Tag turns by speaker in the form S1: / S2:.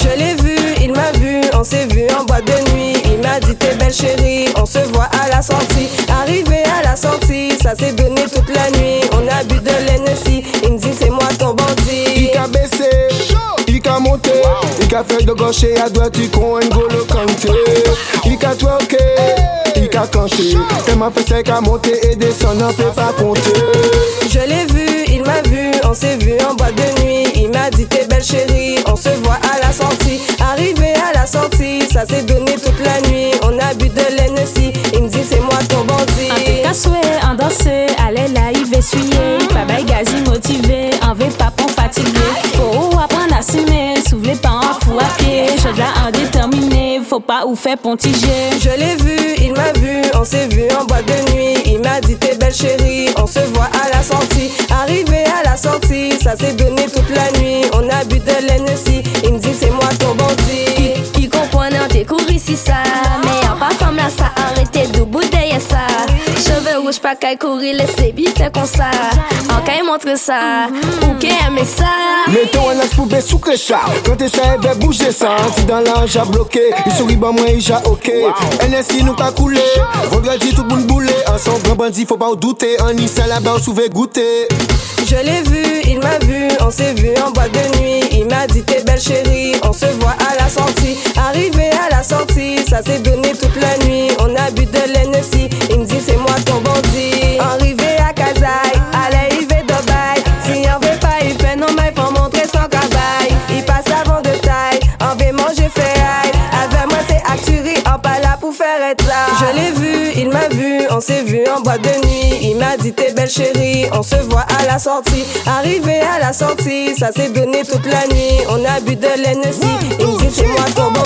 S1: Je l'ai vu, il m'a vu, on s'est vu en boîte de nuit. Il m'a dit t'es belle chérie, on se voit à la sortie. Arrivé à la sortie, ça s'est donné toute la nuit. On a bu de l'Hennessy, il me dit c'est moi ton bandit.
S2: Il t'a baissé, il t'a monté, il t'a fait de gauche et à droite, il con N'Golo Kanté. Il t'a twerké, hey. il t'a canté. Tellement fait sec à monter et descendre, on fait pas compter.
S1: Je l'ai vu ça s'est donné toute la nuit. On a bu de l'Hennessy, il me dit c'est moi ton
S3: En
S1: bandit.
S3: tout cas, souhait, en danser, allez là, il va essuyer. Pas gazi motivé, en veut pas pour fatigué. Faut apprendre à s'aimer, soulever pas en fou à pied. Je dois en déterminer, faut pas ou faire pontiger.
S1: Je l'ai vu, il m'a vu, on s'est vu en boîte de nuit. Il m'a dit t'es belle chérie, on se voit à la sortie. Arrivé à la sortie, ça s'est donné toute la nuit. On a bu de l'Hennessy, il me dit c'est moi ton bandit.
S4: Qui comprenait en tes cours ici ça Mais en pas femme là ça arrêtez de bouteille ça Cheveux rouges pas qu'à courir laissez vite comme ça En qu'à montrer ça Ou qu'à aimer ça
S2: Mettons un axe poubelle sous ça. Quand tu sais, va bouger ça. Si dans l'ange a bloqué, il sourit, bah moi, il a ok. NSI nous qu'a coulé. Vendredi, tout boule boulé. Ensemble, grand bandit, faut pas en douter. En Nice, là-bas, on souvait goûter.
S1: Je l'ai vu, il m'a vu, on s'est vu en boîte de nuit. Il m'a dit t'es belle chérie, ça s'est donné toute la nuit. On a bu de l'Hennessy, il me dit c'est moi ton bandit. Arrivé à Kazaï, allez il va Dubaï. Si on veut pas, il fait non mais faut montrer son cabaye. Il passe avant de taille, on veut manger fait aïe. Avec moi c'est acturi, on pas là pour faire être là. Je l'ai vu, il m'a vu, on s'est vu en boîte de nuit. Il m'a dit t'es belle chérie, on se voit à la sortie. Arrivé à la sortie, ça s'est donné toute la nuit. On a bu de l'Hennessy, il me dit c'est moi ton bandit.